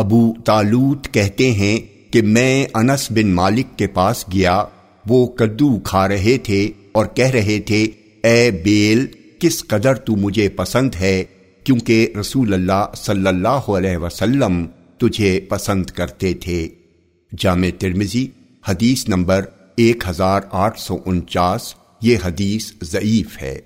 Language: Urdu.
ابو تالوت کہتے ہیں کہ میں انس بن مالک کے پاس گیا، وہ کدو کھا رہے تھے اور کہہ رہے تھے، اے بیل، کس قدر تو مجھے پسند ہے، کیونکہ رسول اللہ صلی اللہ علیہ وسلم تجھے پسند کرتے تھے۔ جامع ترمزی حدیث نمبر ایک ہزار آٹھ سو انچاس، یہ حدیث ضعیف ہے۔